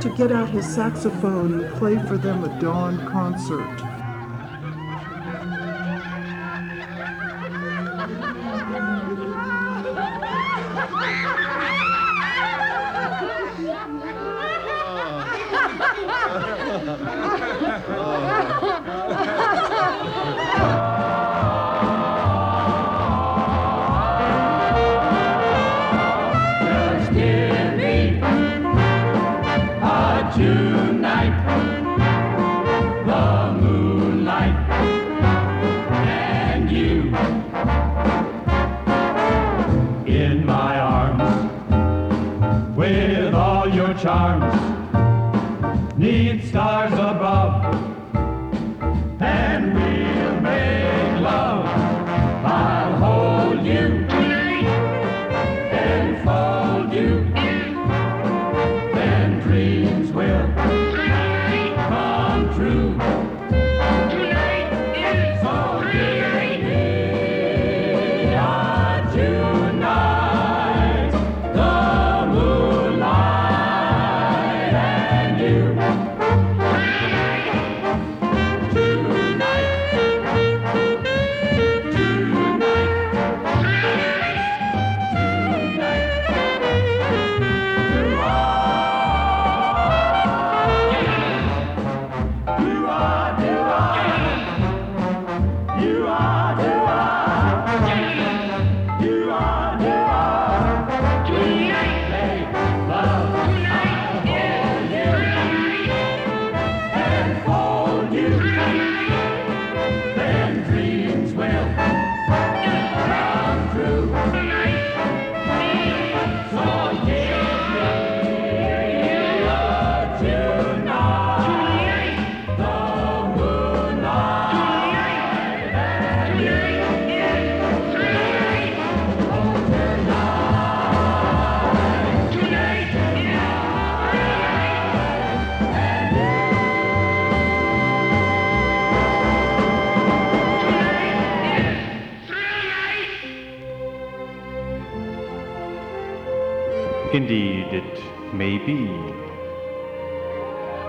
to get out his saxophone and play for them a dawn concert.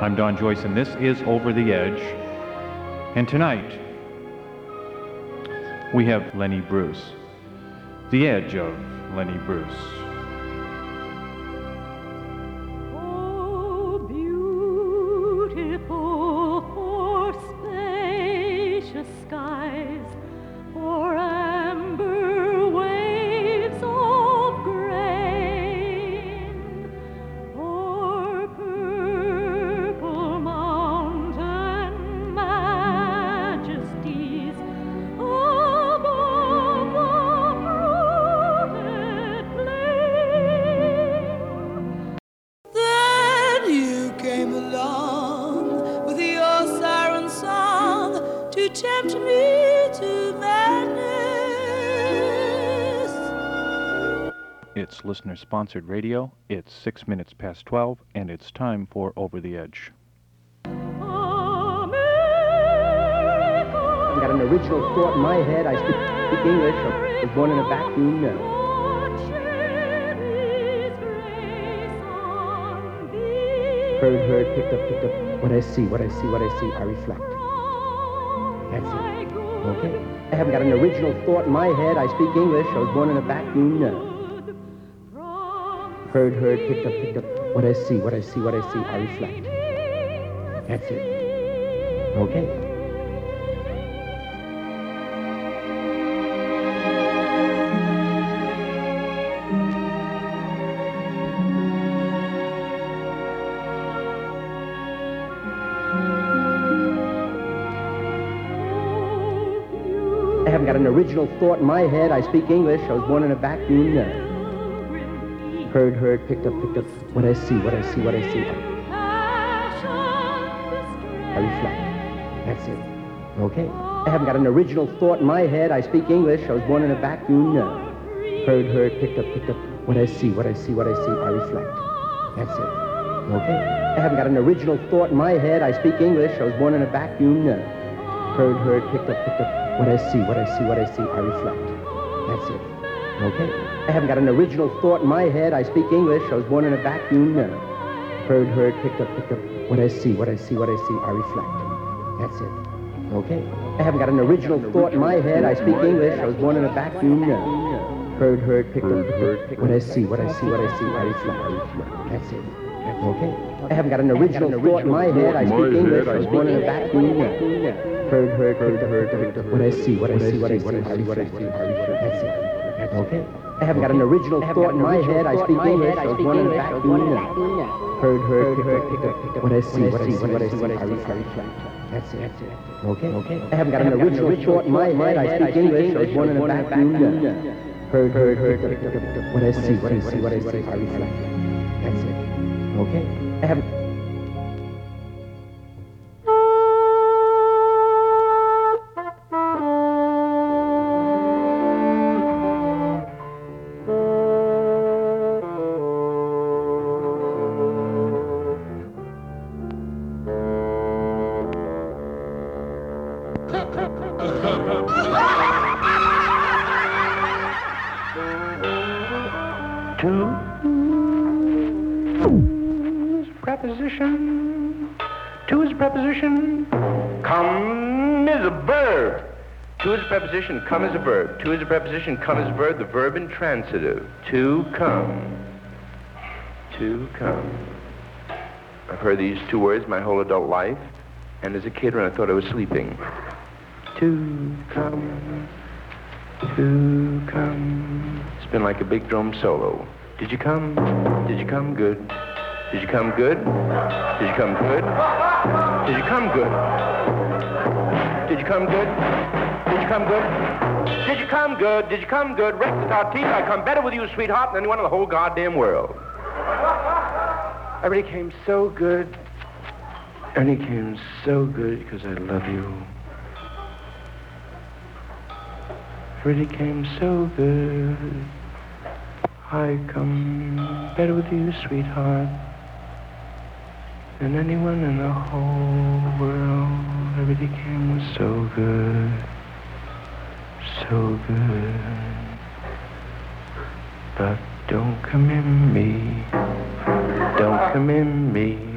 I'm Don Joyce, and this is Over the Edge. And tonight, we have Lenny Bruce, the edge of Lenny Bruce. Listener sponsored radio. It's six minutes past 12, and it's time for Over the Edge. I've got an original thought in my head. I speak English. I was born in a vacuum now. Heard, heard, picked up, picked up. What I see, what I see, what I see, I reflect. That's it. Okay. I haven't got an original thought in my head. I speak English. I was born in a vacuum now heard, heard, picked up, picked up. What I see, what I see, what I see, I reflect. That's it. Okay. I haven't got an original thought in my head. I speak English. I was born in a vacuum. Heard, heard, picked up, picked up. What I see, what I see, what I see. I reflect. That's it. Okay. I haven't got an original thought in my head. I speak English. I was born in a vacuum. No. Heard, heard, picked up, picked up. What I see, what I see, what I see. I reflect. That's it. Okay. I haven't got an original thought in my head. I speak English. I was born in a vacuum. No. Heard, heard, picked up, picked up. What I see, what I see, what I see. I reflect. That's it. Okay. I haven't got an original thought in my head. I speak English. I was born in a vacuum. No. Heard, heard, picked up, picked up. What I see, what I see, what I see, I reflect. That's it. Okay. I haven't got an original thought in my head. I speak English. I was born in a vacuum. No. Heard, heard, picked up, picked up. What I see, what I see, what I see, I reflect. That's it. Okay. I haven't got an original thought in my head. I speak English. I was born in a vacuum. No. Heard, heard, picked up, picked up. What I see, what I see, what I see, what I reflect. That's it. Okay. I haven't got an original thought in my head. I speak English. I was born in a vacuum. No. Heard, heard, picked up, picked up. What I see, what I see, what I see, I reflect. That's it. Okay. Okay. I haven't got an original thought in my head. I speak English. I was born in a vacuum. No. Heard, heard, picked up, picked up. What I see, what I see, what I see, I reflect. That's it. Okay. I haven't. Preposition. Come is a verb. To is a preposition. Come is a verb. The verb intransitive. To come. To come. I've heard these two words my whole adult life, and as a kid when I thought I was sleeping. To come. To come. It's been like a big drum solo. Did you come? Did you come good? Did you come good? Did you come good? Did you come good? Did you come good? Did you come good? Did you come good? Did you come good? Rest of our teeth. I come better with you, sweetheart, than anyone in the whole goddamn world. Everybody came so good. He came so good because I love you. Everybody came so good. I come better with you, sweetheart, than anyone in the whole world. Everybody came so good, so good. But don't come in me, don't come in me.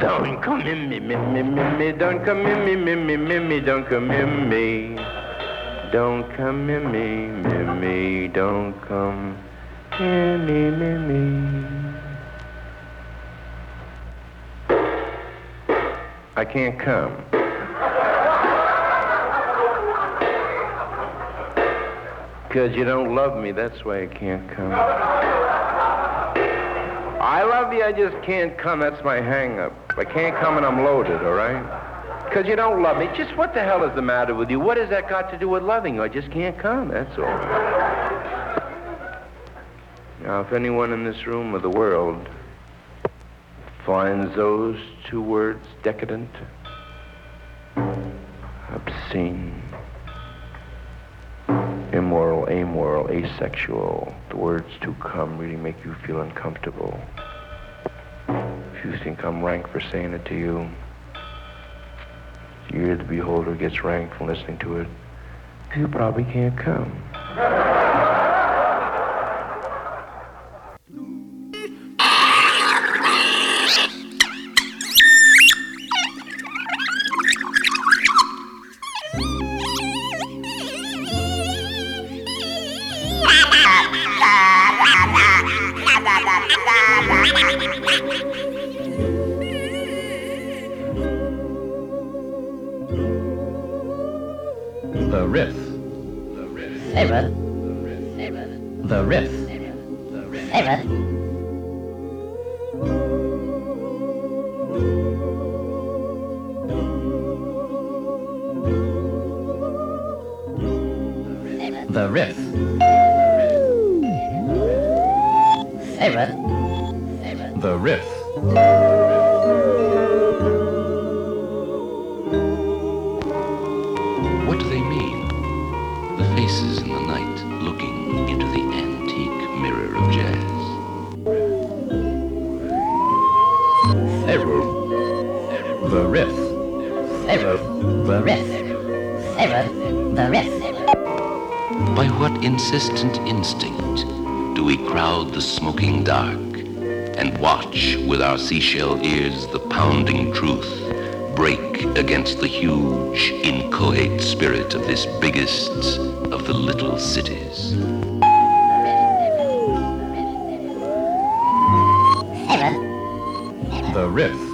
Don't come in me, me, me, me, me. Don't come in me, me, me, me, me. Don't come in me. Don't come in me, me, me. Don't come in me, me, me. I can't come. Because you don't love me, that's why I can't come. I love you, I just can't come. That's my hang up. I can't come and I'm loaded, all right? Because you don't love me. Just what the hell is the matter with you? What has that got to do with loving you? I just can't come, that's all. Now, if anyone in this room or the world finds those two words decadent, obscene, immoral, amoral, asexual, the words to come really make you feel uncomfortable. If you think I'm rank for saying it to you, the ear of the beholder gets rank from listening to it, you probably can't come. seashell ears the pounding truth break against the huge, inchoate spirit of this biggest of the little cities. Seven. The riff.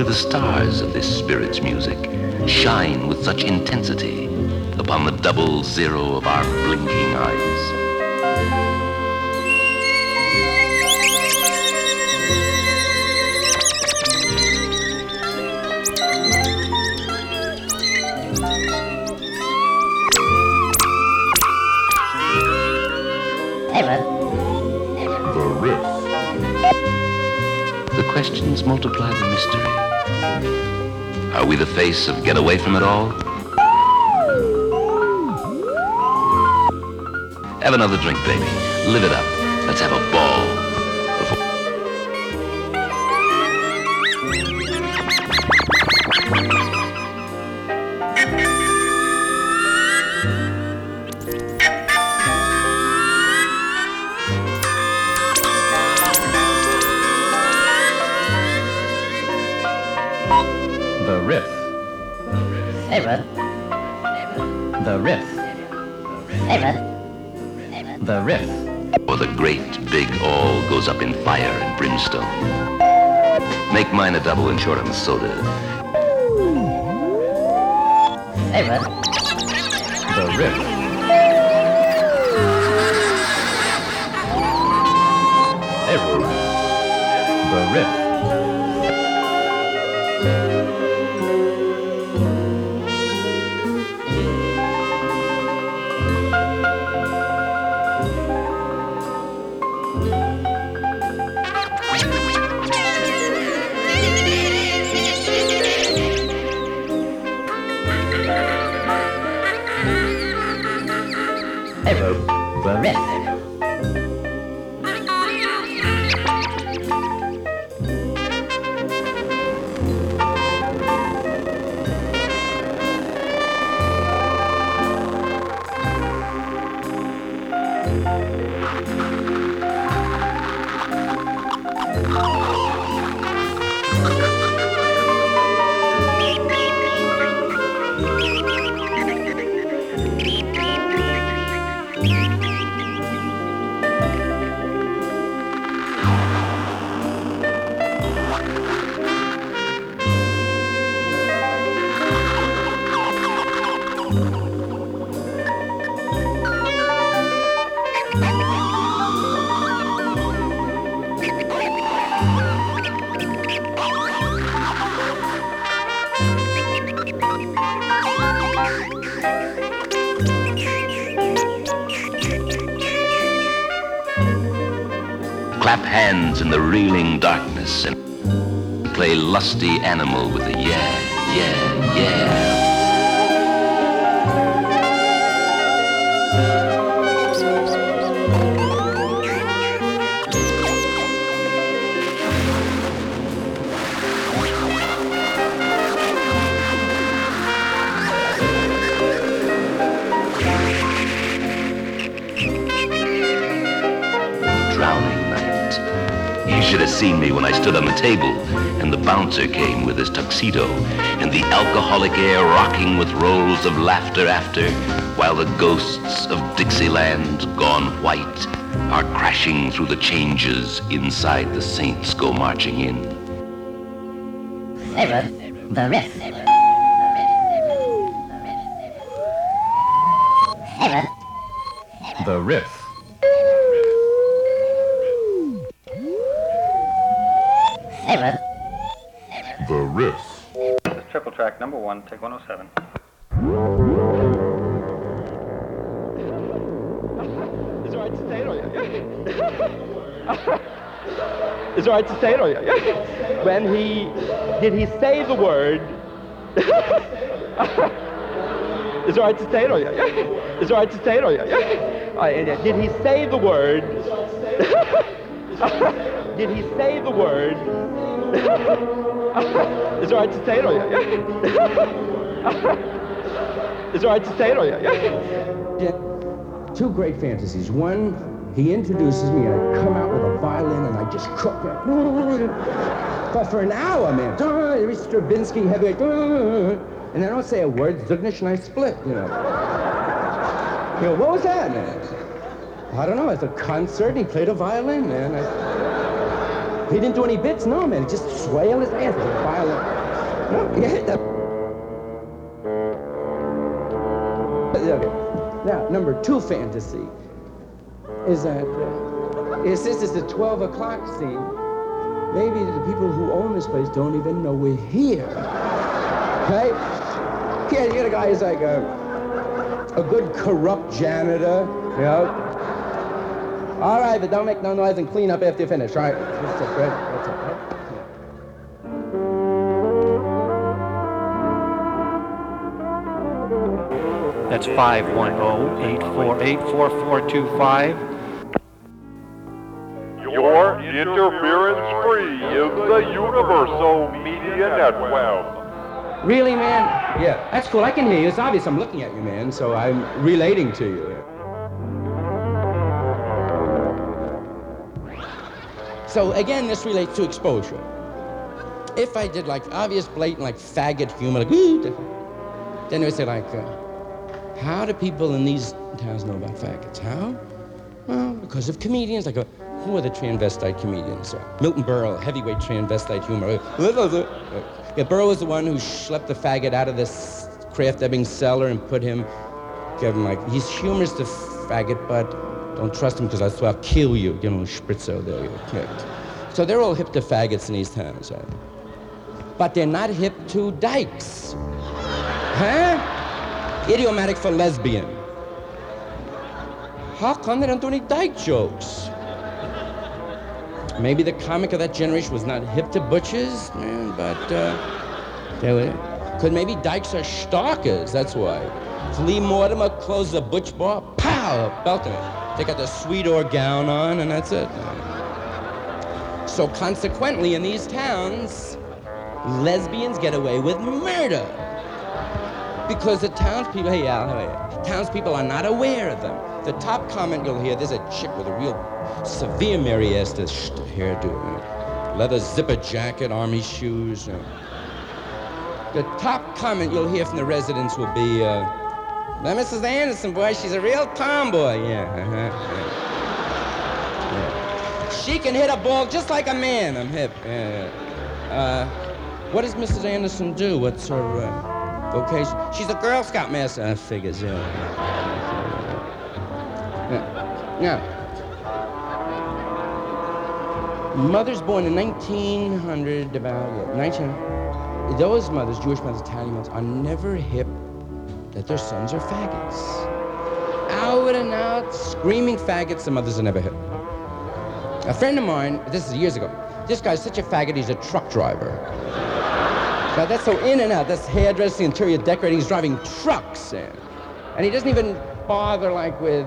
Do the stars of this spirit's music shine with such intensity upon the double zero of our blinking eyes? Seven. The riff. The questions multiply the mystery. Are we the face of Get Away From It All? Have another drink, baby. Live it up. Let's have a ball. Goes up in fire and brimstone. Make mine a double and short on the soda. Seven. The riff. Error. The riff. Seen me when I stood on the table and the bouncer came with his tuxedo and the alcoholic air rocking with rolls of laughter after while the ghosts of Dixieland gone white are crashing through the changes inside the saints go marching in. Seven. The riff. Seven. The riff. The riff. Triple track number one, take 107. Is it alright to say it or yeah? Is it alright to say it or yeah? When he did he say the word? Is it alright to say it or yeah? Is it alright to say it or yeah? Uh, yeah. Did he say the word? Did he say the word? Is it right to say it? Or yeah. Is it right to say it? Or yeah, yeah. Two great fantasies. One, he introduces me and I come out with a violin and I just cook it. But for an hour, man, Stravinsky heavyweight, and I don't say a word, Zugnish and I split, you know. You know, what was that, man? I don't know, it's a concert, he played a violin, man. I, he didn't do any bits, no, man, he just swayed his ass. No, yeah, Okay. Now, number two fantasy is that uh, is this is the 12 o'clock scene. Maybe the people who own this place don't even know we're here. Okay? Yeah, you get a guy who's like a, a good corrupt janitor, you know? All right, but don't make no noise and clean up after you finish, all right? That's it, right? That's it, right? That's 510-848-4425. You're interference-free in the Universal Media Network. Really, man? Yeah, that's cool. I can hear you. It's obvious I'm looking at you, man, so I'm relating to you. So again, this relates to exposure. If I did like obvious, blatant, like faggot humor, like, then they would say like, uh, how do people in these towns know about faggots? How? Well, because of comedians. Like, uh, who are the transvestite comedians? Uh, Milton Berle, heavyweight transvestite humor. Uh, yeah, Berle was the one who schlepped the faggot out of this Krafft-Ebing cellar and put him, gave him like, he's humorous the faggot, but don't trust him because I swear I'll kill you. You know, spritzo there. You yeah. So they're all hip to faggots in these towns, right? But they're not hip to dykes. Huh? Idiomatic for lesbian. How come they don't do any dyke jokes? Maybe the comic of that generation was not hip to butches, but uh, they were. Because maybe dykes are stalkers, that's why. Flea Mortimer closes a butch bar, pow, belting it. They got the Sweetor gown on, and that's it. So consequently, in these towns, lesbians get away with murder. Because the townspeople, hey Al, how are you? Townspeople are not aware of them. The top comment you'll hear, there's a chick with a real severe Mary Esther hairdo, leather zipper jacket, army shoes. Uh. The top comment you'll hear from the residents will be, uh, now Mrs. Anderson, boy, she's a real tomboy. Yeah, uh-huh. yeah. yeah. She can hit a ball just like a man. I'm hip. Yeah. Uh, what does Mrs. Anderson do? What's her uh, vocation? She's a Girl Scout master. I figures, yeah. Now, mothers born in 1900, about yeah, 1900, those mothers, Jewish mothers, Italian mothers, are never hip that their sons are faggots. Out and out, screaming faggots, the mothers are never hip. A friend of mine, this is years ago, this guy's such a faggot, he's a truck driver. Now that's so in and out, that's hairdressing, interior decorating, he's driving trucks. And, and he doesn't even bother like with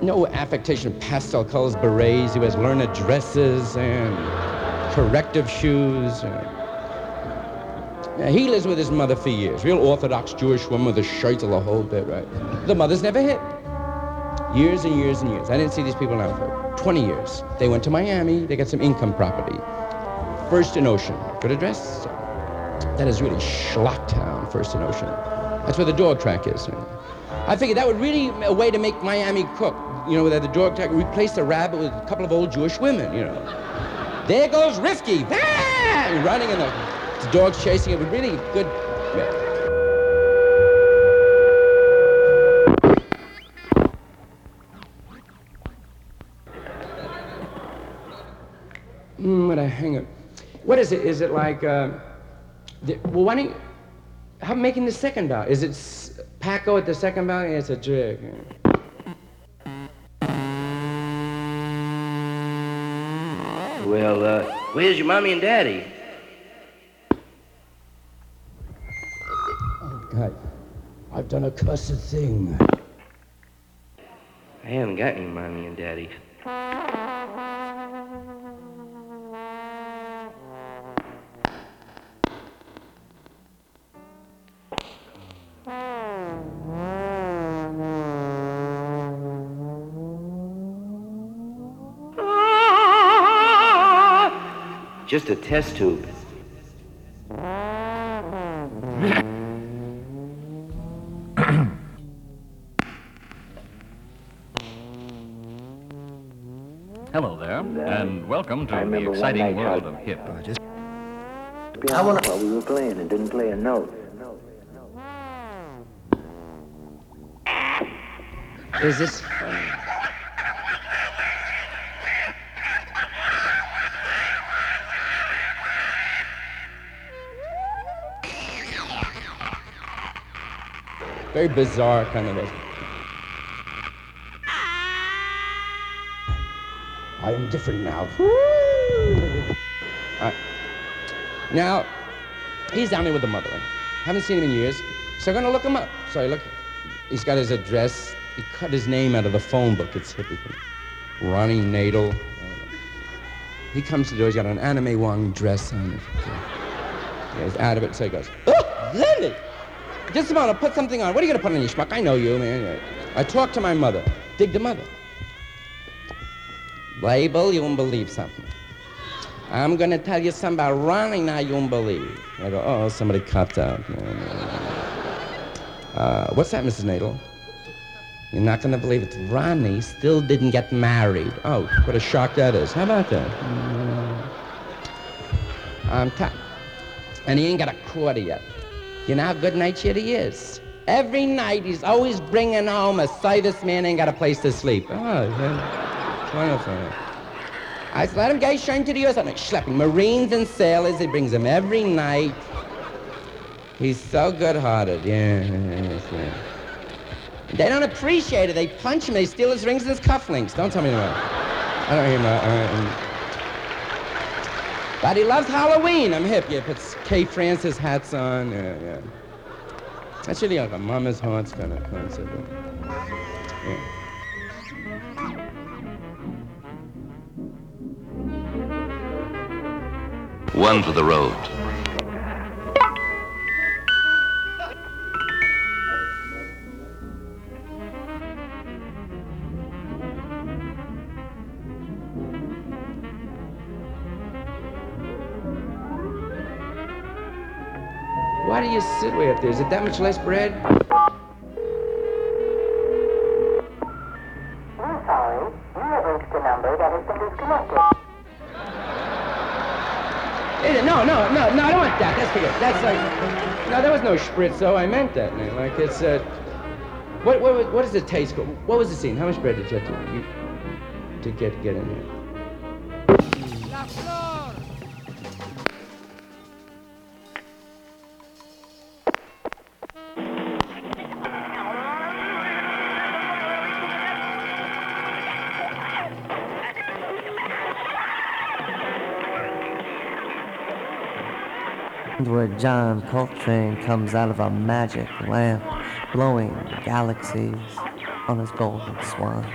no affectation of pastel colors, berets, he wears learned dresses and corrective shoes. And, he lives with his mother for years. Real Orthodox Jewish woman with a shirt the whole bit, right? The mother's never hit. Years and years and years. I didn't see these people now for 20 years. They went to Miami. They got some income property. First in Ocean. Good address? That is really Schlocktown, First in Ocean. That's where the dog track is. I figured that would really a way to make Miami cook. You know, where the dog track, replace the rabbit with a couple of old Jewish women, you know. There goes Rifki. Ah! Running in the, the dog's chasing it. Would really good. Yeah. Mm, what a hang. What is it? Is it like, uh, the, well, why don't you, how making the second bow? Is it s- Paco at the second bow? Yeah, it's a trick. Well, uh, where's your mommy and daddy? done a cussed thing. I haven't got any mommy and daddy. just a test tube. Welcome to I the remember one exciting world how- of hip. I wanna... While we were playing and didn't play a note. Is this? Very bizarre kind of a. I am different now. Now, he's down there with the mother. Haven't seen him in years, so I'm gonna look him up. So I look. He's got his address. He cut his name out of the phone book. It's hippie. Ronnie Nadel. He comes to the door. He's got an Anna May Wong dress on. Yeah, he's out of it. So he goes, "Oh, Lenny, just a moment. I'll put something on. What are you gonna put on your schmuck? I know you, man. I talked to my mother. Dig the mother. Label, you won't believe something. I'm gonna tell you something about Ronnie now you won't believe. I go, oh, somebody cut out. Uh, what's that, Mrs. Nadel? You're not gonna believe it. Ronnie still didn't get married. Oh, what a shock that is. How about that? I'm t- and he ain't got a quarter yet. You know how good natured he is. Every night he's always bringing home a sightless man ain't got a place to sleep. Oh, yeah. It's wonderful. I said, let him get straight to the U.S. I'm like, schlepping Marines and sailors. He brings them every night. He's so good-hearted. Yeah, yes, yeah. They don't appreciate it. They punch him. They steal his rings and his cufflinks. Don't tell me it. I don't hear my... Uh, but he loves Halloween. I'm hip. Yeah, puts Kay Francis hats on. Yeah, yeah. That's really like a mama's hearts kind of concept. Yeah. One for the road. Why do you sit way up there? Is it that much less bread? No, no, no, I don't want that. That's forget. That's like, no, there was no spritzo. I meant that, man. Like it's, uh, what, what, what is the taste? What was the scene? How much bread did you have to, you, to get, get in there? John Coltrane comes out of a magic lamp, blowing galaxies on his golden swan.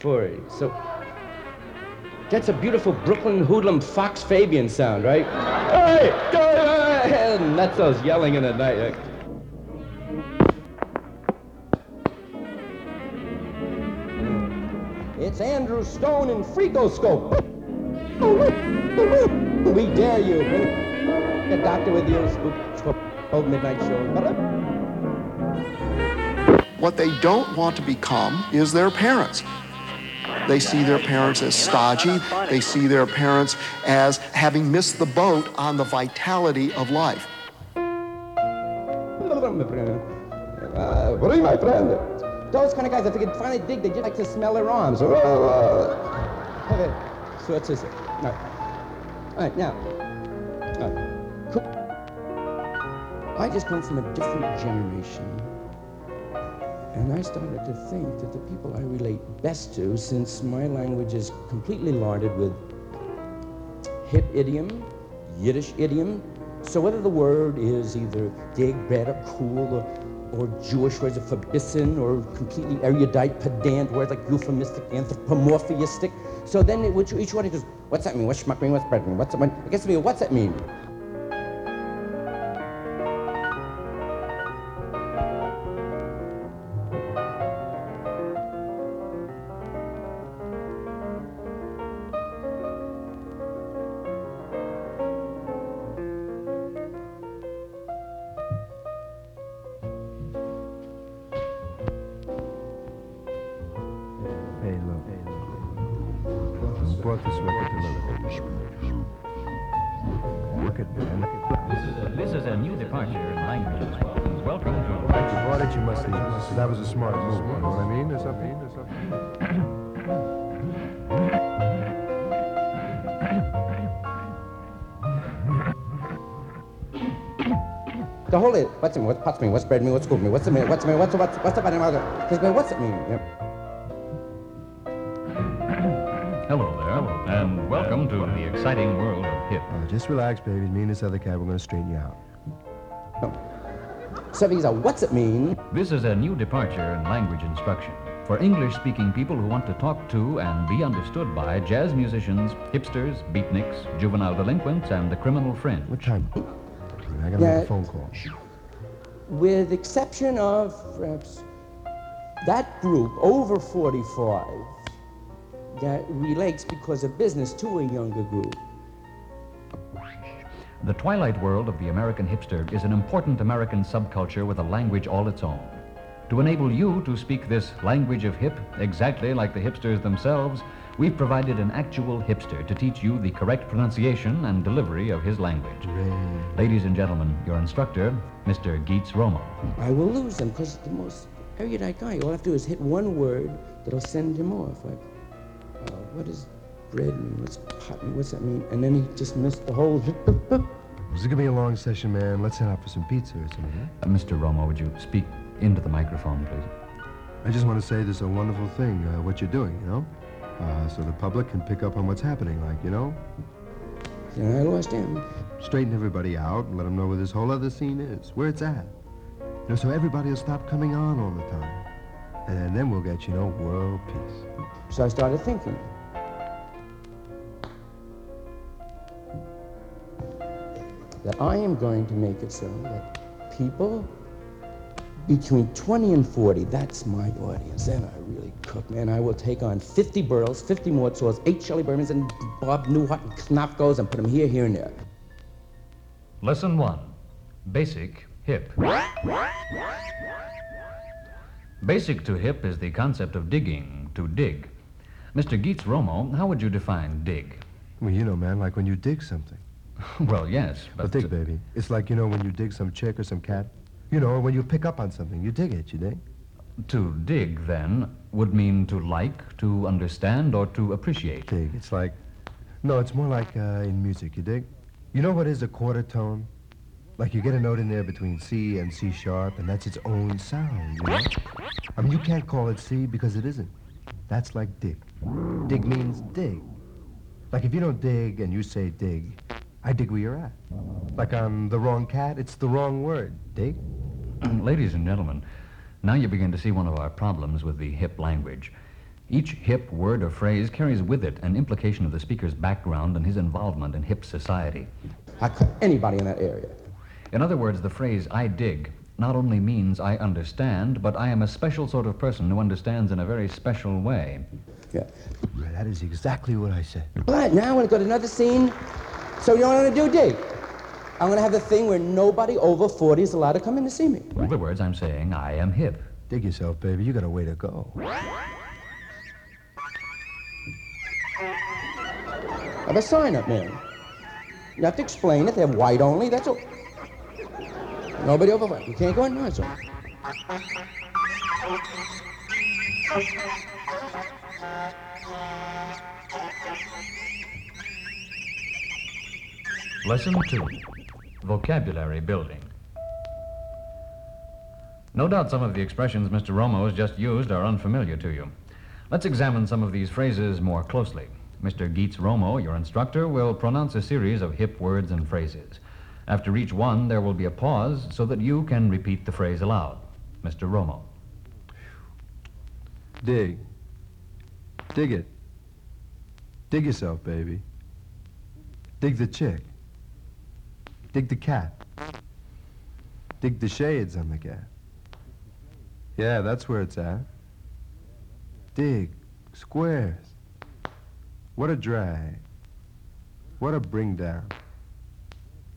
Forty. So that's a beautiful Brooklyn hoodlum Fox Fabian sound, right? Hey, hey, Nutso's yelling in the night. It's Andrew Stone in Freakoscope. Oh, oh, we dare you. The doctor with you. Spook, midnight show. What they don't want to become is their parents. They see their parents as stodgy. They see their parents as having missed the boat on the vitality of life. Finally dig, they just like to smell their arms. Uh, okay, so that's just. All right. All right, now. I just come from a different generation. And I started to think that the people I relate best to, since my language is completely larded with hip idiom, Yiddish idiom, so whether the word is either dig, bad, or cool, or, or Jewish words of forbidden, or completely erudite, pedant words like euphemistic, anthropomorphistic, so then it, which, each one goes, what's that mean? What's schmuck mean? What's bread mean? What's that mean? I guess to me, what's that mean? Mean? What's pots mean? What's bread mean? What's scoop mean? What's it mean? What's it mean? What's what's what's the up? What's it What's it mean? Yep. Hello there, and welcome to the exciting world of hip. Uh, just relax, baby. Me and this other cat, we're going to straighten you out. So these are what's it mean? This is a new departure in language instruction for English-speaking people who want to talk to and be understood by jazz musicians, hipsters, beatniks, juvenile delinquents, and the criminal fringe. What time? I got to Yeah. make a phone call. With exception of perhaps that group over 45 that relates because of business to a younger group. The twilight world of the American hipster is an important American subculture with a language all its own. To enable you to speak this language of hip exactly like the hipsters themselves, we've provided an actual hipster to teach you the correct pronunciation and delivery of his language. Ladies and gentlemen, your instructor, Mr. Geets Romo. I will lose him because the most erudite guy. All I have to do is hit one word that'll send him off. Like, uh, what does bread mean? What's pot mean? What's that mean? And then he just missed the whole. This is going to be a long session, man. Let's head out for some pizza or something. Uh, Mr. Romo, would you speak into the microphone, please? I just want to say this is a wonderful thing, uh, what you're doing, you know? Uh, so the public can pick up on what's happening, like, you know? And I lost him. Straighten everybody out and let them know where this whole other scene is, where it's at. You know, so everybody will stop coming on all the time. And then we'll get, you know, world peace. So I started thinking. That I am going to make it so that people between 20 and 40, that's my audience. Then I really cook, man. I will take on 50 Burls, 50 Mozarts, 8 Shelley Bermans, and Bob Newhart and Knopfos and put them here, here, and there. Lesson one Basic hip. Basic to hip is the concept of digging, to dig. Mr. Geets Romo, how would you define dig? Well, you know, man, like when you dig something. well, yes, Well, but. dig, uh, baby. It's like, you know, when you dig some chick or some cat. You know, when you pick up on something, you dig it, you dig? To dig, then, would mean to like, to understand, or to appreciate. Dig. It's like, no, it's more like uh, in music, you dig? You know what is a quarter tone? Like you get a note in there between C and C sharp, and that's its own sound, you know? I mean, you can't call it C because it isn't. That's like dig. Dig means dig. Like if you don't dig and you say dig, I dig where you're at. Like I'm the wrong cat, it's the wrong word. Dig? Ladies and gentlemen, now you begin to see one of our problems with the hip language. Each hip word or phrase carries with it an implication of the speaker's background and his involvement in hip society. I cut anybody in that area. In other words, the phrase I dig not only means I understand, but I am a special sort of person who understands in a very special way. Yeah. Yeah, that is exactly what I said. But now I'm going to go to another scene. So you know what I'm going to do, dig? I'm going to have the thing where nobody over 40 is allowed to come in to see me. In other words, I'm saying I am hip. Dig yourself, baby. You got a way to go. I have a sign up, man. You have to explain it. They have white only. That's all. Nobody over white. You can't go in my zone. Lesson 2 Vocabulary Building. No doubt some of the expressions Mr. Romo has just used are unfamiliar to you. Let's examine some of these phrases more closely. Mr. Geets Romo, your instructor, will pronounce a series of hip words and phrases. After each one, there will be a pause so that you can repeat the phrase aloud. Mr. Romo. Dig. Dig it. Dig yourself, baby. Dig the chick. Dig the cat. Dig the shades on the cat. Yeah, that's where it's at. Dig. Squares. What a drag. What a bring down.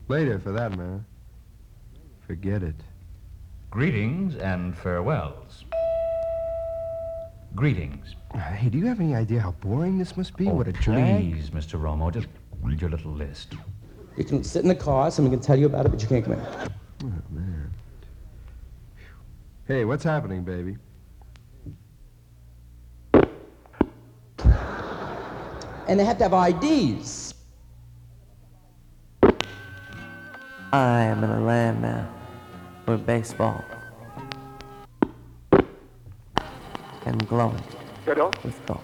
Later, for that matter. Forget it. Greetings and farewells. Greetings. Hey, do you have any idea how boring this must be? Oh, what a drag. please, Mr. Romo, just read your little list. You can sit in the car, someone can tell you about it, but you can't come in. Oh, man. Hey, what's happening, baby? And they have to have IDs. I am in a land now where baseball and glowing with gold.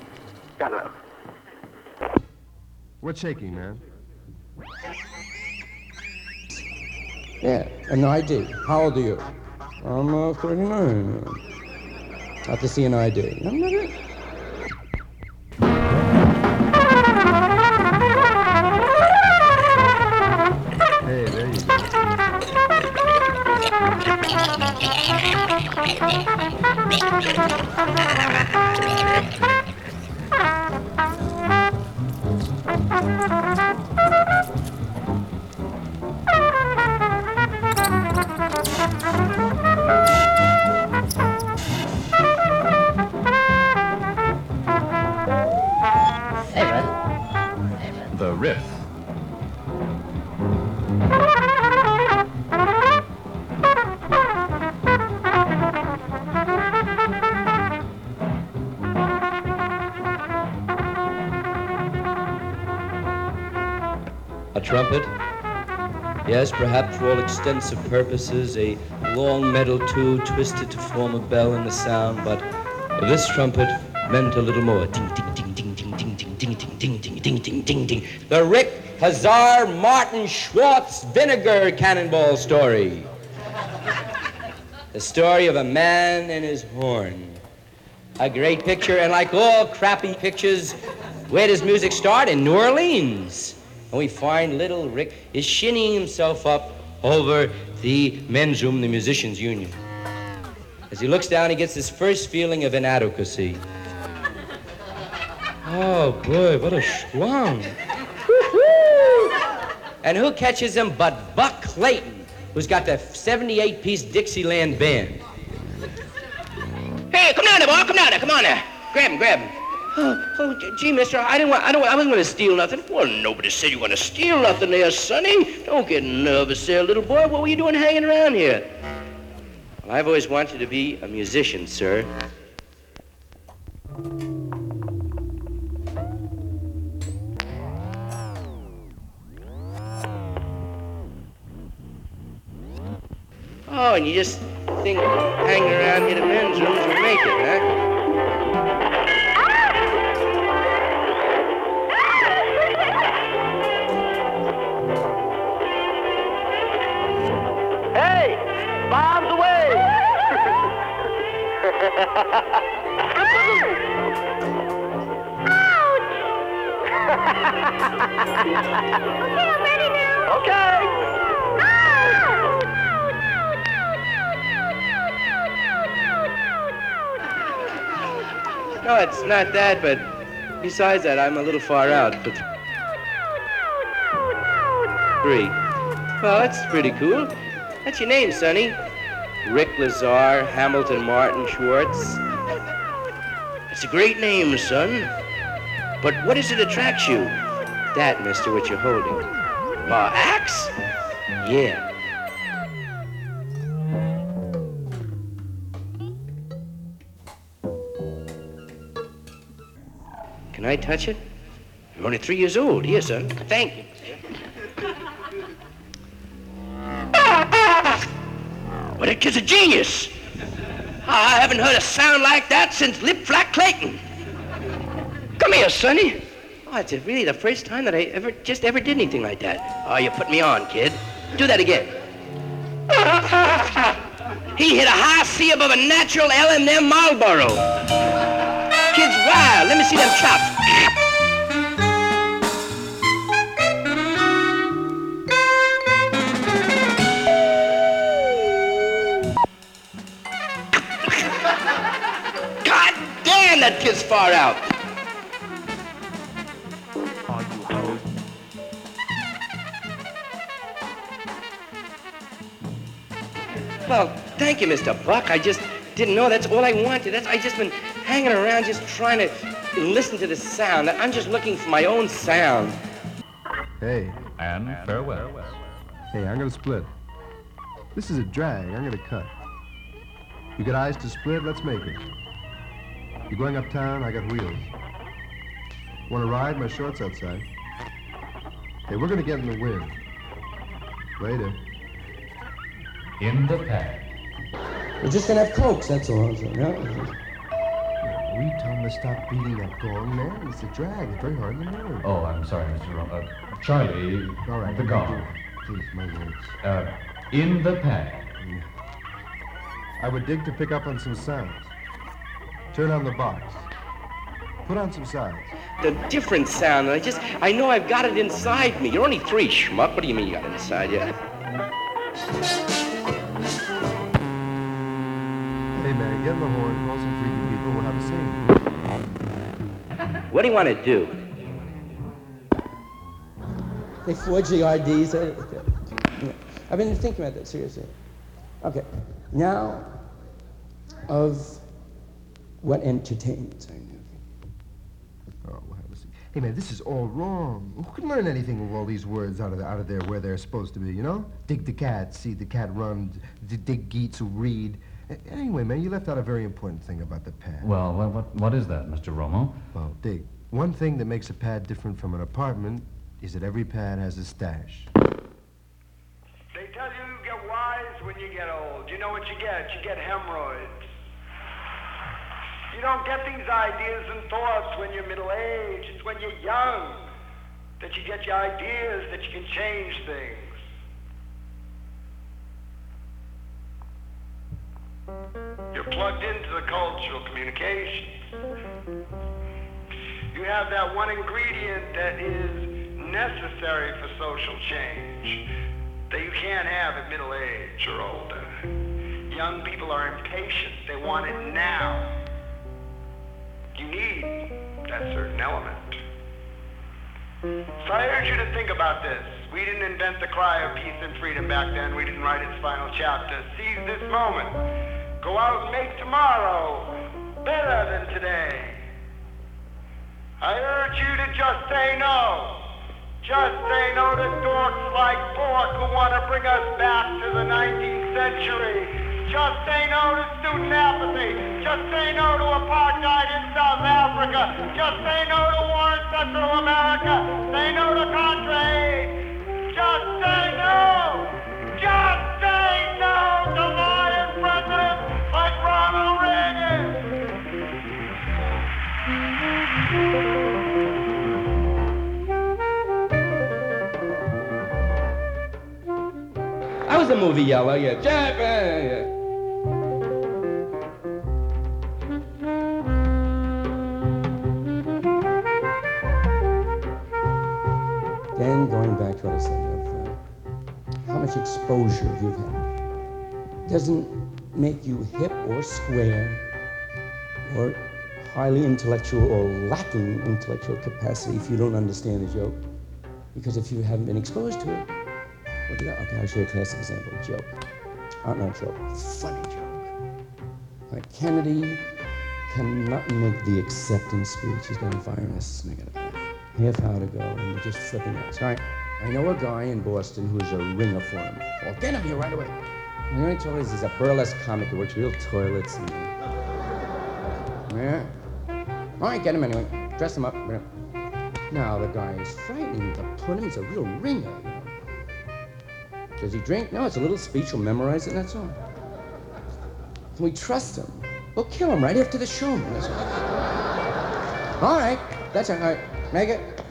What's shaking, man? Yeah, an ID. How old are you? I'm uh, 39. Have to see an ID. I'm not it. Hey, there you go. The Riff. A trumpet? Yes, perhaps for all extensive purposes, a long metal tube twisted to form a bell in the sound, but this trumpet meant a little more. Ding, ding, ding, ding, ding, ding. The Rick Hazar Martin Schwartz vinegar cannonball story. The story of a man and his horn. A great picture, and like all crappy pictures, where does music start? In New Orleans. And we find little Rick is shinning himself up over the men's room, the musicians' union. As he looks down, he gets his first feeling of inadequacy. Oh, boy, what a schlong. And who catches him but Buck Clayton, who's got the 78 piece Dixieland band? Hey, come down there, boy. Come down there. Come on there. Grab him, grab him. Oh, oh, gee, mister, I didn't want, I don't, I wasn't going to steal nothing. Well, nobody said you were going to steal nothing there, Sonny. Don't get nervous there, little boy. What were you doing hanging around here? Well, I've always wanted to be a musician, sir. Oh, and you just think hanging around here at men's rooms will make it, huh? Hey! Bombs away! No, it's not that, but besides that, I'm a little far out. But three. Well, that's pretty cool. What's your name, Sonny? Rick Lazar, Hamilton Martin Schwartz. It's a great name, son. But what is it attracts you? That, mister, what you're holding. My axe? Yeah. Can I touch it? You're only three years old. Here, son. Thank you. That kid's a genius. Ah, I haven't heard a sound like that since Lip Flat Clayton. Come here, Sonny. Oh, it's really the first time that I ever just ever did anything like that. Oh, you put me on, kid. Do that again. He hit a high C above a natural L&M Marlboro. Kid's wild. Let me see them chops. That kid's far out. Well, thank you, Mr. Buck. I just didn't know that's all I wanted. That's I just been hanging around just trying to listen to the sound. I'm just looking for my own sound. Hey. And farewell. Hey, I'm gonna split. This is a drag. I'm gonna cut. You got eyes to split? Let's make it. You going uptown? I got wheels. Want to ride? My shorts outside. Hey, we're gonna get in the wind. Later. In the pad. We're just gonna have cokes, that's all. No? We tell him to stop beating that gong, man. It's a drag. It's very hard to learn. Oh, I'm sorry, Mr. Ro- uh, Charlie. All right. The gong. Please, my words. Uh, in the pad. I would dig to pick up on some sounds. Turn on the box. Put on some sides. The different sound. I just, I know I've got it inside me. You're only three, schmuck. What do you mean you got it inside you? Hey, man, get in the horn, call some freaky people, we'll have a sing. What do you want to do? They forge the RDs. I've been thinking about that, seriously. Okay, now, of what entertains. Oh, we'll have a. Hey, man, this is all wrong. Who can learn anything with all these words out of, the, out of there where they're supposed to be, you know? Dig the cat, see the cat run, d- dig geets who read. A- Anyway, man, you left out a very important thing about the pad. Well, what, what, what is that, Mr. Romo? Well, dig. One thing that makes a pad different from an apartment is that every pad has a stash. They tell you you get wise when you get old. You know what you get? You get hemorrhoids. You don't get these ideas and thoughts when you're middle aged. It's when you're young that you get your ideas, that you can change things. You're plugged into the cultural communications. You have that one ingredient that is necessary for social change that you can't have at middle age or older. Young people are impatient. They want it now. You need that certain element. So I urge you to think about this. We didn't invent the cry of peace and freedom back then. We didn't write its final chapter. Seize this moment. Go out and make tomorrow better than today. I urge you to just say no. Just say no to dorks like Bork who want to bring us back to the 19th century. Just say no to student apathy. Just say no to apartheid in South Africa. Just say no to war in Central America. Say no to aid. Just say no. Just say no to lying presidents like Ronald Reagan. That was the movie Yellow, yeah. Then going back to what I said of uh, how much exposure you've had doesn't make you hip or square or highly intellectual or lacking intellectual capacity if you don't understand the joke. Because if you haven't been exposed to it? Okay, I'll show you a classic example. Joke. Uh, not joke. Funny joke. Like Kennedy cannot make the acceptance speech. He's a. And I got a half hour to go, and you're just flipping out. All right, I know a guy in Boston who's a ringer for him. Well, get him here right away. And the only trouble is he's a burlesque comic who works real toilets and. Yeah. All right, get him anyway. Dress him up. Now, the guy is frightened to put him. He's a real ringer. Does he drink? No, it's a little speech. He'll memorize it, and that's all. Can we trust him? We'll kill him right after the show. All right, that's all right. Make it.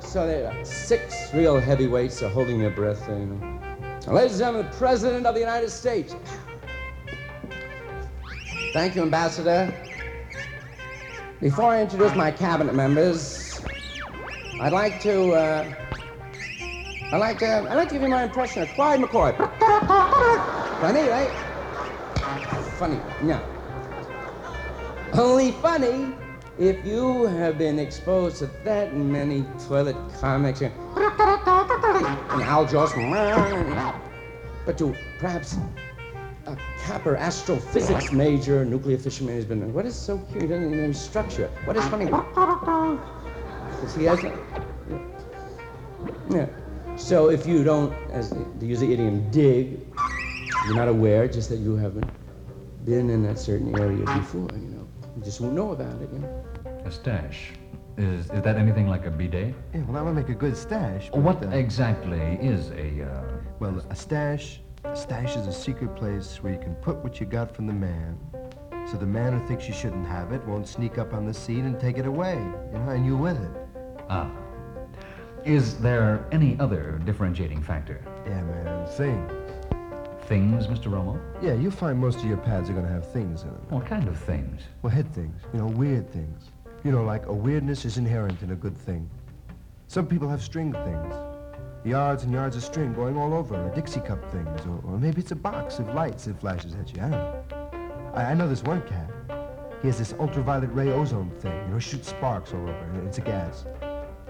So there are six real heavyweights are holding their breath. You know. Now, ladies and gentlemen, the President of the United States. Thank you, Ambassador. Before I introduce my cabinet members, I'd like to. Uh, I'd like to. I'd like to give you my impression of Clyde McCoy. Funny, right? Funny, no. Only funny if you have been exposed to that many toilet comics and, Al Joss. But to perhaps a capper, astrophysics major, nuclear fisherman has been. What is so cute? Even have structure. What is funny? He has. Yeah. So if you don't, as to use the idiom, dig, you're not aware, just that you haven't been in that certain area before. You know, you just won't know about it. You know. A stash. Is, is that anything like a bidet? Yeah, well, that would make a good stash. but, What uh, exactly is a, uh, Well, a stash, a stash is a secret place where you can put what you got from the man. So the man who thinks you shouldn't have it won't sneak up on the scene and take it away, you know, and you with it. ah. Is there any other differentiating factor? Yeah, man, things. Things, Mr. Romo? Yeah, you'll find most of your pads are gonna have things in them. What kind of things? Well, head things, you know, weird things. You know, like a weirdness is inherent in a good thing. Some people have string things. Yards and yards of string going all over, or Dixie cup things, or, or maybe it's a box of lights that flashes at you. I don't know. I, I know this one cat. He has this ultraviolet ray ozone thing, you know, shoots sparks all over, it's a gas.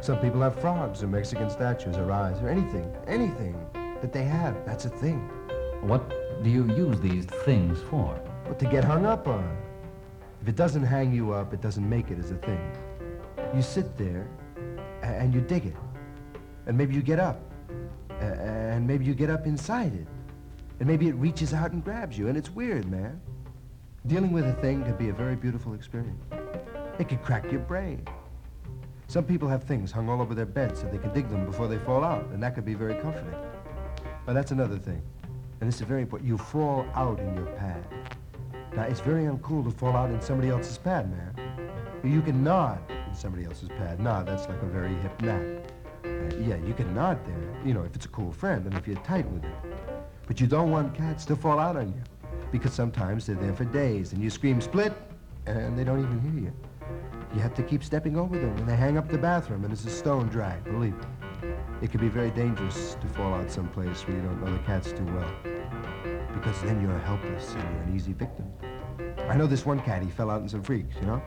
Some people have frogs, or Mexican statues, or eyes, or anything, anything that they have. That's a thing. What do you use these things for? But to get hung up on. If it doesn't hang you up, it doesn't make it as a thing. You sit there and you dig it. And maybe you get up. And maybe you get up inside it. And maybe it reaches out and grabs you. And it's weird, man. Dealing with a thing can be a very beautiful experience. It could crack your brain. Some people have things hung all over their bed so they can dig them before they fall out, and that could be very comforting. But that's another thing. And this is very important. You fall out in your pad. Now, it's very uncool to fall out in somebody else's pad, man. You can nod in somebody else's pad. Nod, that's like a very hip nap. Uh, yeah, you can nod there, you know, if it's a cool friend and if you're tight with it. But you don't want cats to fall out on you because sometimes they're there for days and you scream split and they don't even hear you. You have to keep stepping over them when they hang up the bathroom and it's a stone drag, believe me. It can be very dangerous to fall out someplace where you don't know the cats too well because then you're helpless and you're an easy victim. I know this one cat, he fell out in some freaks, you know?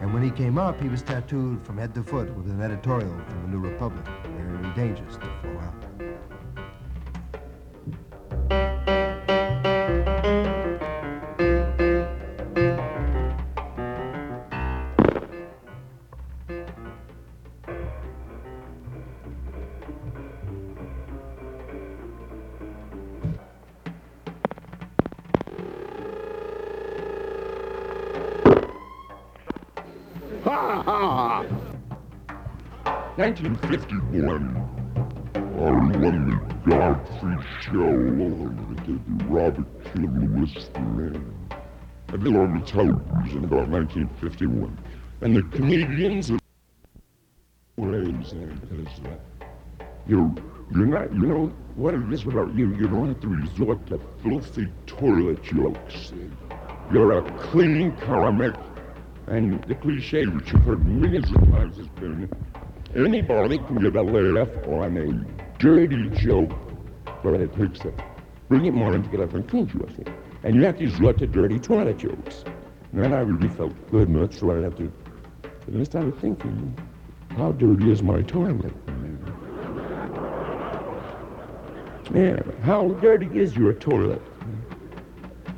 And when he came up, he was tattooed from head to foot with an editorial from the New Republic. Very dangerous to fall 1951. I won the Godfrey Show Robert T. Lewis, the man. I did on the television about 1951. And the comedians waves and uh, you're, you're not, you know, what it is about you, you don't have to resort to filthy toilet jokes. You're a clean comic, and the cliche which you've heard millions of times has been, anybody can get a laugh on a dirty joke, but it takes a brilliant mind to get up and clean you it. And you have to resort to dirty toilet jokes. And then I really felt good, and what I have to. And I started thinking, how dirty is my toilet? Yeah, how dirty is your toilet?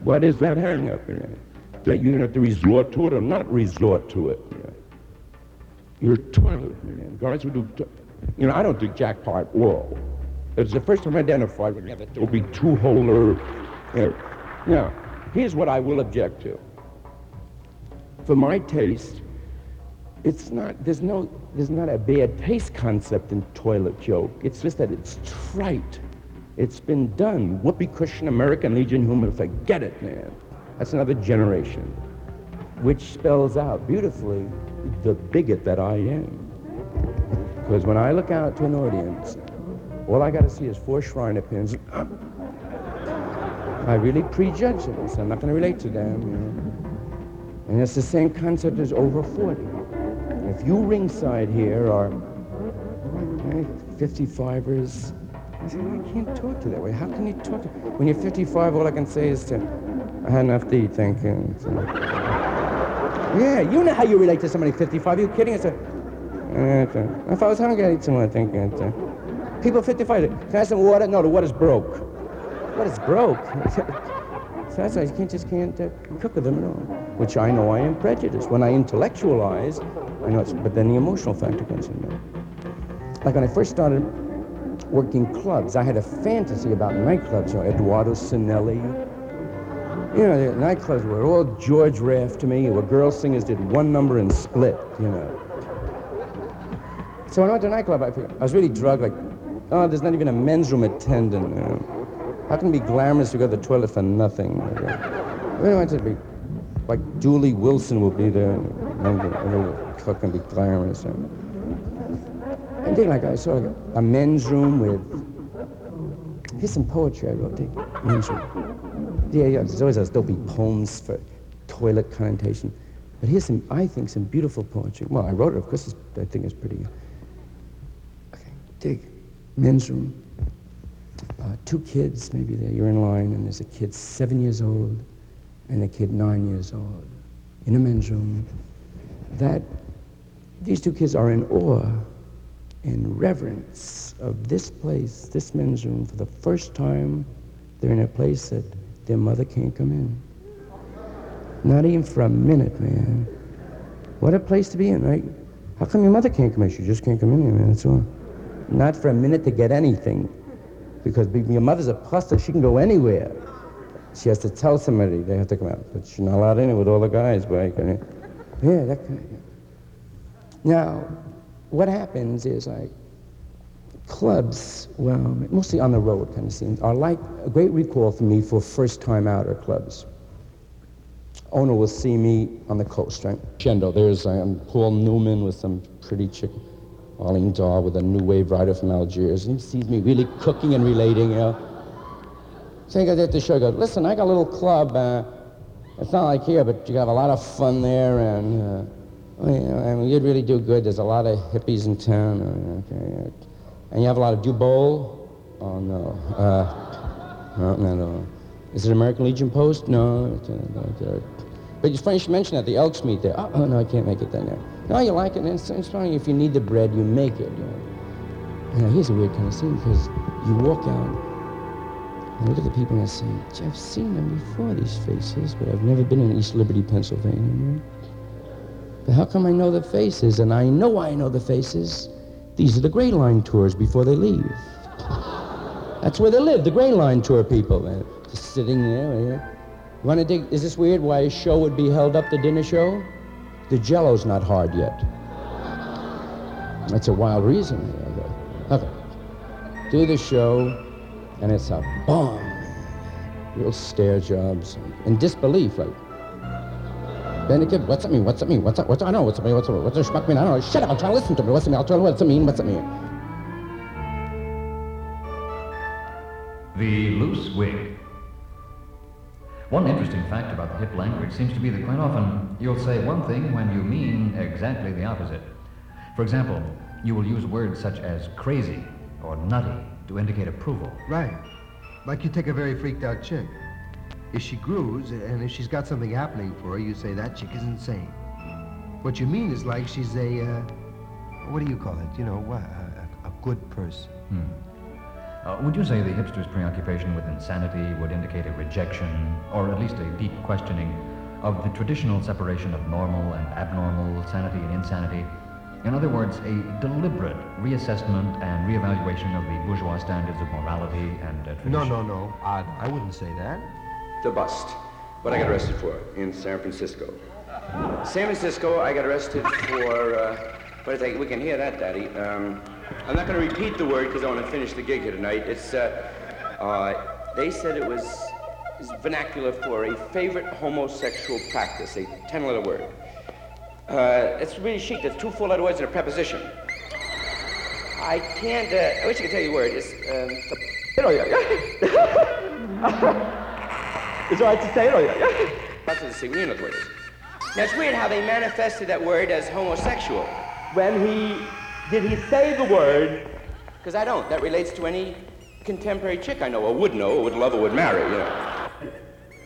What is that hang up in it? That you have to resort to it or not resort to it? Your toilet, man. Guys who do, to- you know, I don't do jackpot wall. It's the first time I identified you have a be two-holer. You know. Now, here's what I will object to. For my taste, it's not, there's no, there's not a bad taste concept in toilet joke. It's just that it's trite. It's been done. Whoopee cushion, American Legion humor, forget it, man. That's another generation. Which spells out beautifully the bigot that I am. Because when I look out to an audience, all I got to see is four Shriner pins. I really prejudge them, so I'm not going to relate to them. You know? And it's the same concept as over 40. If you ringside here are eh, 55ers, I say, I can't talk to that way. How can you talk to When you're 55, all I can say is to, I had enough to eat, thank you. So- yeah, you know how you relate to somebody 55. Are you kidding? It's a, eh, if I was hungry, I'd eat some more, thank you. People 55, can I have some water? No, the water's broke. What is broke? So that's why you can't just can't uh, cook with them at all. Which I know I am prejudiced. When I intellectualize, I know it's, but then the emotional factor comes in there. Like when I first started working clubs, I had a fantasy about nightclubs. You know, Eduardo Ciannelli. You know, the nightclubs were all George Raft to me, where girl singers did one number and split, you know. So when I went to a nightclub, I, I was really drugged, like, oh, there's not even a men's room attendant. You know. How can it be glamorous to go to the toilet for nothing? Then I went to be, like, Julie Wilson will be there, and cook can be glamorous. And, and then, like, I saw like, a men's room with, here's some poetry I wrote, Dick. Men's room. Yeah, yeah, there's always those dopey poems for toilet connotation. But here's some, I think, some beautiful poetry. Well, I wrote it, of course, I think it's pretty. Okay, dig. Men's room. Uh, two kids, maybe there, you're in line, and there's a kid seven years old and a kid nine years old in a men's room. That, these two kids are in awe and reverence of this place, this men's room, for the first time they're in a place that their mother can't come in. Not even for a minute, man. What a place to be in, right? How come your mother can't come in? She just can't come in here, man, that's all. Not for a minute to get anything. Because your mother's a prostitute, she can go anywhere. She has to tell somebody they have to come out. But she's not allowed in it with all the guys, right? Yeah, that kind of, Now, what happens is like clubs, well, mostly on the road kind of scenes, are like a great recall for me for first time out at clubs. Owner will see me on the coast, right? Shendo, there's um, Paul Newman with some pretty chick, Arlene Dahl with a new wave rider from Algiers, and he sees me really cooking and relating, you know. So he goes at the show, goes, listen, I got a little club, uh, it's not like here, but you have a lot of fun there, and, uh, you know, mean, you'd really do good. There's a lot of hippies in town, okay, and you have a lot of do bowl? Oh, no. Uh, no, no, no. Is it American Legion Post? No. Uh, but it's funny you mention that. The Elks meet there. Oh, oh, no, I can't make it then there. No, you like it. And it's, funny if you need the bread, you make it. You know. Now, here's a weird kind of scene because you walk out and look at the people and I say, I've seen them before, these faces, but I've never been in East Liberty, Pennsylvania. Right? But how come I know the faces? And I know I know the faces. These are the Gray Line tours before they leave. That's where they live, the Gray Line tour people. They're just sitting there. Yeah. Want to dig? Is this weird why a show would be held up, the dinner show? The jello's not hard yet. That's a wild reason. Okay. Do the show, and it's a bomb. Real stare jobs and disbelief, like. Then the kid, what's it mean? What's it mean? What's that? What's I know? What's it mean? What's it mean? What's it schmuck mean? I don't know. Shut up! I'm trying to listen to me. What's it mean? I'll tell you what's it mean. What's it mean? The loose wig. One interesting fact about the hip language seems to be that quite often you'll say one thing when you mean exactly the opposite. For example, you will use words such as crazy or nutty to indicate approval. Right. Like you take a very freaked out chick. If she grooves and if she's got something happening for her, you say that chick is insane. What you mean is like she's a, uh, what do you call it? You know, a, a good person. Hmm. Uh, would you say the hipster's preoccupation with insanity would indicate a rejection, or at least a deep questioning, of the traditional separation of normal and abnormal, sanity and insanity? In other words, a deliberate reassessment and reevaluation of the bourgeois standards of morality and uh, tradition? No, no, no. I, I wouldn't say that. The bust. What I got arrested for in San Francisco. San Francisco, I got arrested for, uh, what is that? We can hear that, Daddy. Um, I'm not going to repeat the word because I want to finish the gig here tonight. It's, uh, uh, they said it was vernacular for a favorite homosexual practice, a 10-letter word. Uh, it's really chic. There's two four-letter words and a preposition. I can't, uh, I wish I could tell you the word. It's, um, Is it right to say it? Or yeah? That's what the you the word is. Now, it's weird how they manifested that word as homosexual. When he, did he say the word? Because I don't. That relates to any contemporary chick I know, or would know, or would love, or would marry, you know.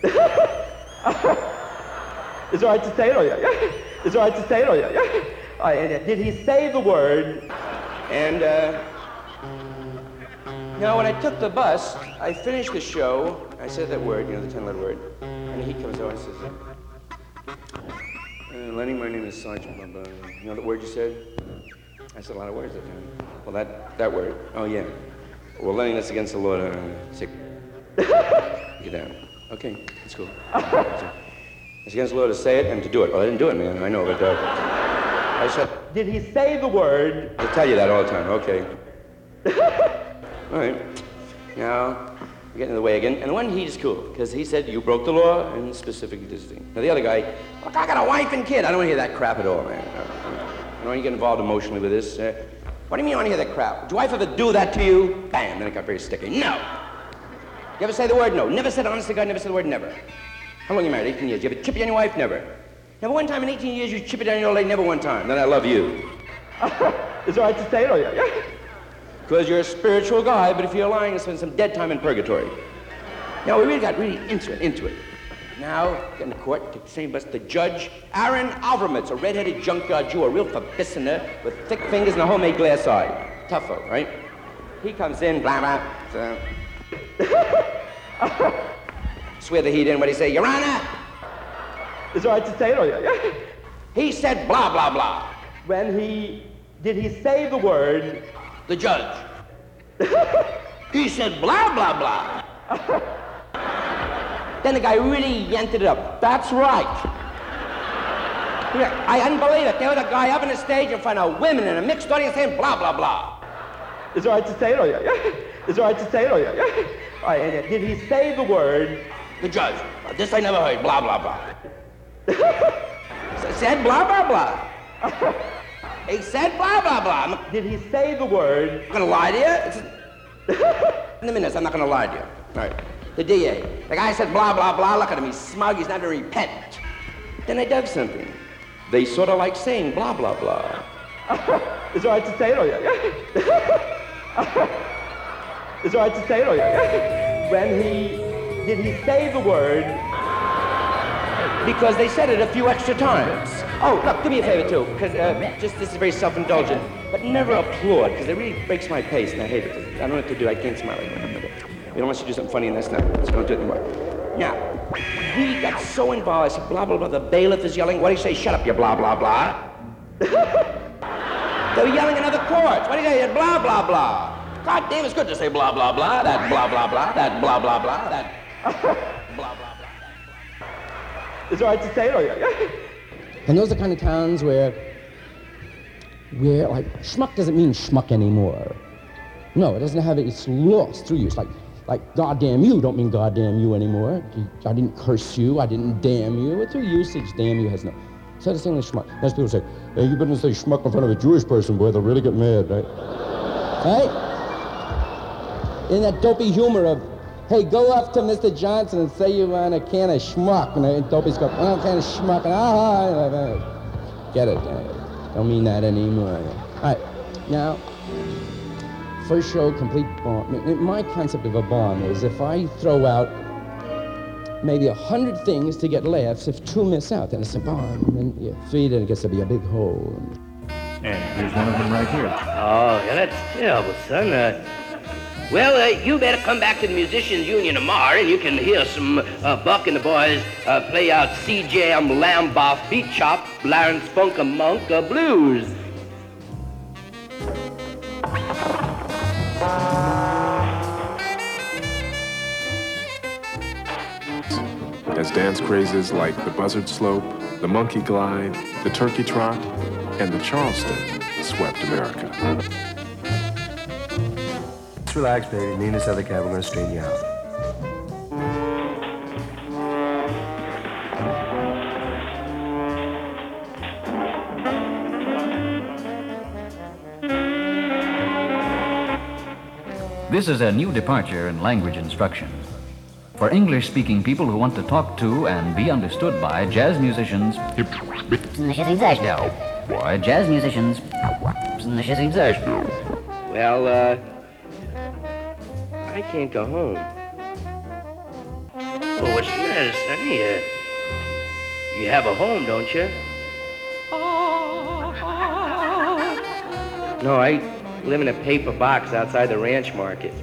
Is it right to say it? Or yeah? Is it right to say it? Or yeah? Right, did he say the word? And, uh, Now, when I took the bus, I finished the show. I said that word, you know, the 10 letter word. And he comes over and says, uh, Lenny, my name is Sergeant blah, blah. You know the word you said? I said a lot of words that time. Well, that, that word. Oh, yeah. Well, Lenny, that's against the law to uh, say. Get down. Okay, that's cool. It's against the law to say it and to do it. Well, I didn't do it, man. I know, but uh, I said, Did he say the word? I tell you that all the time. Okay. all right. Now, we're getting in the way again. And one, he's cool, because he said you broke the law and specifically this thing. Now, the other guy, look, I got a wife and kid. I don't want to hear that crap at all, man. I don't want to get involved emotionally with this. Uh, what do you mean you want to hear that crap? Do I ever do that to you? Bam, then it got very sticky. No. You ever say the word no? Never said, honest to God, never said the word never. How long you married? 18 years. You ever chip it on your wife? Never. Never one time in 18 years you chip it on your old lady? Never one time. Then I love you. Is it all right to say it? Oh, yeah. Because you're a spiritual guy, but if you're lying, you spend some dead time in purgatory. Now, we really got really into it, into it. Now, get in the court, take the same bus. The judge, Aaron Alvermitz, a red-headed junkyard Jew, a real verbissiner with thick fingers and a homemade glass eye. Tougho, right? He comes in, blah, blah. So. Swear the heat in. What he say? Your Honor! Is it all right to say it? Yeah, yeah. He said blah, blah, blah. When he, did he say the word? The judge. he said blah, blah, blah. then the guy really yanked it up. That's right. I couldn't believe it. There was a guy up on the stage in front of women in a mixed audience saying blah, blah, blah. Is it all right to say it? Oh, yeah, yeah. Is it all right to say it? Oh, yeah, yeah. All right, did he say the word? The judge. This I never heard. Blah, blah, blah. said blah, blah, blah. he said blah, blah, blah. Did he say the word? I'm gonna lie to you? It's... in a minute, I'm not gonna lie to you. All right. The DA. The guy said blah, blah, blah. Look at him. He's smug. He's not very repentant. Then I dug something. They sort of like saying blah, blah, blah. Is it all right to say it? Oh, yeah. Is it all right to say it? Oh, yeah. When he, did he say the word? Because they said it a few extra times. Oh, look, do me a favor, too, because uh, just this is very self-indulgent, but never applaud, because it really breaks my pace, and I hate it. I don't know what to do. I can't smile anymore. We don't want you to do something funny, and that's not, so don't do it anymore. Now, he got so involved, I said, blah, blah, blah, the bailiff is yelling. What do you say? Shut up, you blah, blah, blah. they were yelling in other courts. What do you say? Blah, blah, blah. God damn, it's good to say blah, blah, blah, that blah, blah, blah, that blah, blah, blah, that blah, blah, blah. Is it all right to say it? Oh, yeah. And those are the kind of towns where, where, like, schmuck doesn't mean schmuck anymore. No, it doesn't have it, it's lost through you. It's like, like, goddamn you don't mean goddamn you anymore. I didn't curse you, I didn't damn you. It's a usage, damn you has no. So the same with schmuck. Most people say, hey, you better say schmuck in front of a Jewish person, boy, they'll really get mad, right? right? In that dopey humor of, hey, go up to Mr. Johnson and say you want a can of schmuck. And, and Dopey's go, I want a can of schmuck. And ah, get it. Don't mean that anymore. All right, now, first show, complete bomb. My concept of a bomb is if I throw out maybe a hundred things to get laughs, if two miss out, then it's a bomb. And you feed it, and it gets to be a big hole. And here's one of them right here. Oh, yeah, that's terrible, son. Uh, well, uh, you better come back to the Musicians Union tomorrow, and you can hear some uh, Buck and the boys uh, play out C-Jam, Lamboff, Beat Chop, Lawrence Funka Monk uh, blues. As dance crazes like the Buzzard Slope, the Monkey Glide, the Turkey Trot, and the Charleston swept America. Just relax, baby. Me and this other cab, we're gonna straighten you out. This is a new departure in language instruction. For English speaking people who want to talk to and be understood by jazz musicians. Why, jazz musicians. Well, uh, I can't go home. Oh, what's the matter, Sonny? Uh, you have a home, don't you? No, I live in a paper box outside the ranch market.